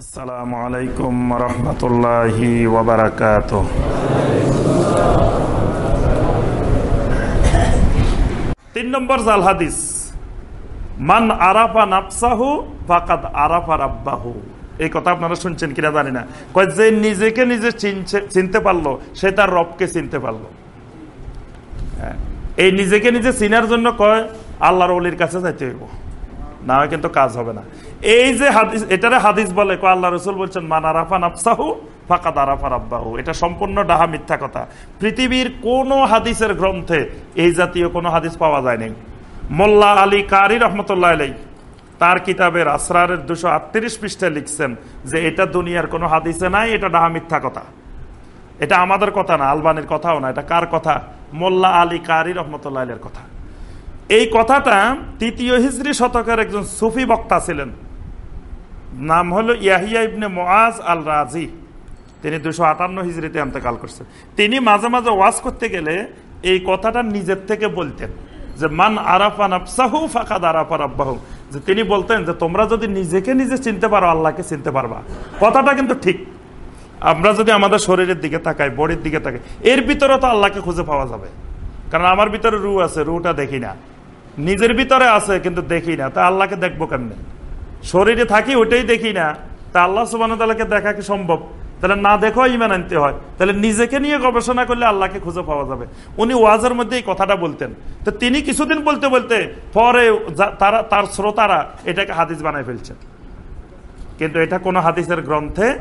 আসসালামু আলাইকুম রহমতুল্লাহি ওবরাকাত তিন নম্বর জাল হাদিস, মান আরাফা নাফসাহু ফাকাদ আরাফা রাব্বাহু। এই কথা আপনারা শুনছেন কিনা জানি না। কয়, যে নিজেকে নিজে চিনতে পারল, সে তার রবকে চিনতে পারল। হ্যাঁ। এই নিজেকে নিজে চিনার জন্য কয়, আল্লাহর অলির কাছে যাইতে হইব। না হয় কিন্তু কাজ হবে না। এই যে হাদিস, এটারে হাদিস বলে, কয় আল্লাহ রসুল বলছেন, মান আরাফা নাফসাহু ফাঁকা দারাফা রাব্বাহু। এটা সম্পূর্ণ ডাহা মিথ্যা কথা। পৃথিবীর কোন হাদিসের গ্রন্থে এই জাতীয় কোনো হাদিস পাওয়া যায়নি। মোল্লা আলী কারি রহমতুল্লাহ আলাই তার কিতাবের আসরারের দুশো আটত্রিশ পৃষ্ঠায় লিখছেন যে, এটা দুনিয়ার কোনো হাদিসে নাই, এটা ডাহা মিথ্যা কথা। এটা আমাদের কথা না, আলবানির কথাও না, এটা কার কথা? মোল্লা আলী কারি রহমতুল্লাহ আলের কথা। এই কথাটা তৃতীয় হিজড়ি শতকের একজন সুফি বক্তা ছিলেন। নাম হলো ইয়াহিয়া ইবনে মোয়াজ আল রাজি তিনি দুশো আটান্ন হিজড়িতে অন্তকাল করছেন তিনি মাঝে মাঝে ওয়াজ করতে গেলে এই কথাটা নিজের থেকে বলতেন যে, মান আরাফা আফসাহু ফাকাদ আরাফার আব্বাহু যে তিনি বলতেন যে, তোমরা যদি নিজেকে নিজে চিনতে পারো, আল্লাহকে চিনতে পারবা। কথাটা কিন্তু ঠিক। আমরা যদি আমাদের শরীরের দিকে তাকাই, বডির দিকে তাকাই, এর ভিতরে তো আল্লাহকে খুঁজে পাওয়া যাবে। কারণ আমার ভিতরে রু আছে রুটা দেখি না। নিজের ভিতরে আছে, কিন্তু দেখি না। তা আল্লাহকে দেখব কেমনে? শরীরে থাকি, ওইটাই দেখি না। তা আল্লাহ সুবান তাল্লাহকে দেখা কি সম্ভব? তাহলে না দেখো ইমান আনতে হয়। তাহলে নিজেকে নিয়ে গবেষণা করলে আল্লাহকে খুঁজে পাওয়া যাবে। উনি ওয়াজের মধ্যে এই কথাটা বলতেন। তো তিনি কিছুদিন বলতে বলতে পরে তারা, তার শ্রোতারা এটাকে হাদিস বানায় ফেলছেন। কিন্তু এটা কোনো হাদিসের গ্রন্থে